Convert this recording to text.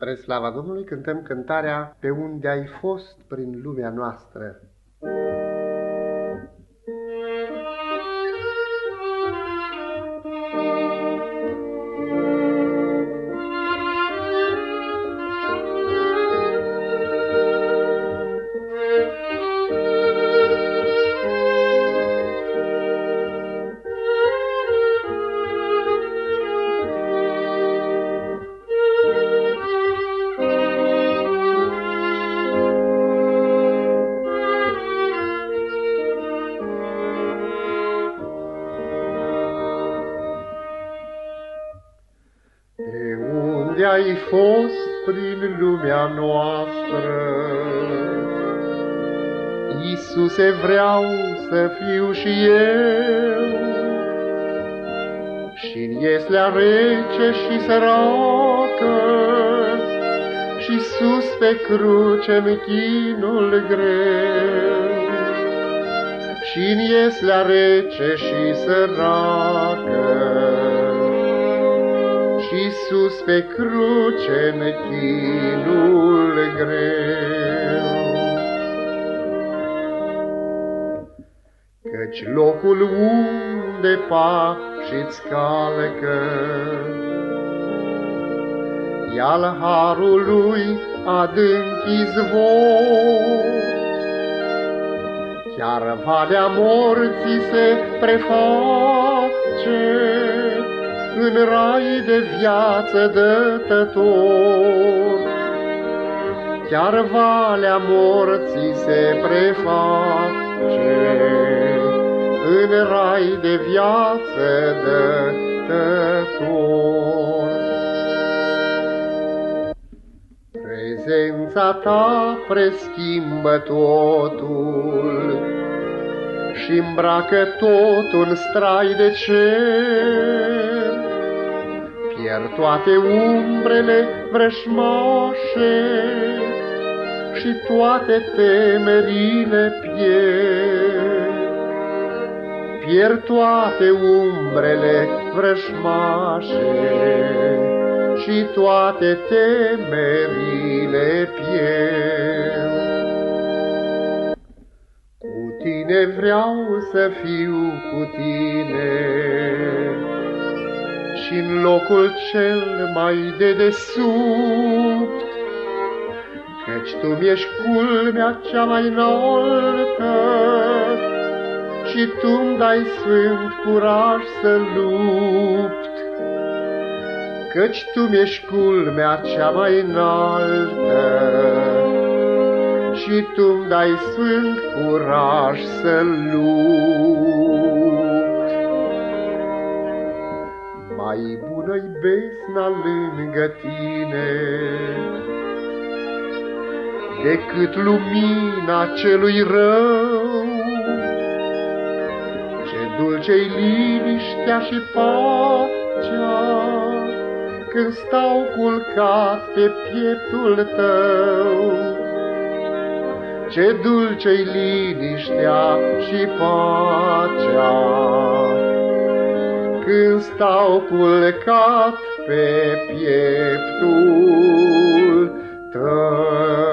Spre slava Domnului cântăm cântarea Pe unde ai fost prin lumea noastră. Unde ai fost prin lumea noastră. Iisuse, vreau să fiu și eu, și-n ieslea rece și săracă, și sus pe cruce-n chinul greu. Și-n ieslea rece și săracă, și sus pe cruce în chinul greu. Căci locul unde pașiți calcă, e al harului adânc izvor. Chiar valea morții se preface, în rai de viață dătător. Chiar valea morții se preface în rai de viață dătător. Prezența ta preschimbă totul și îmbracă tot un strai de cer pierd toate umbrele vrășmașe și toate temerile pierd. Pierd toate umbrele vrășmașe și toate temerile pierd. Cu tine vreau să fiu cu tine, și în locul cel mai de desubt, Căci tu mi-ești culmea cea mai înaltă și tu-mi dai sfânt curaj să lupt. Căci tu mi-ești culmea cea mai înaltă și tu-mi dai sfânt curaj să lupt. Mai bună-i besna lângă tine Decât lumina celui rău. Ce dulce-i liniștea și pacea Când stau culcat pe pieptul tău. Ce dulce-i liniștea și pacea când stau culcat pe pieptul tău.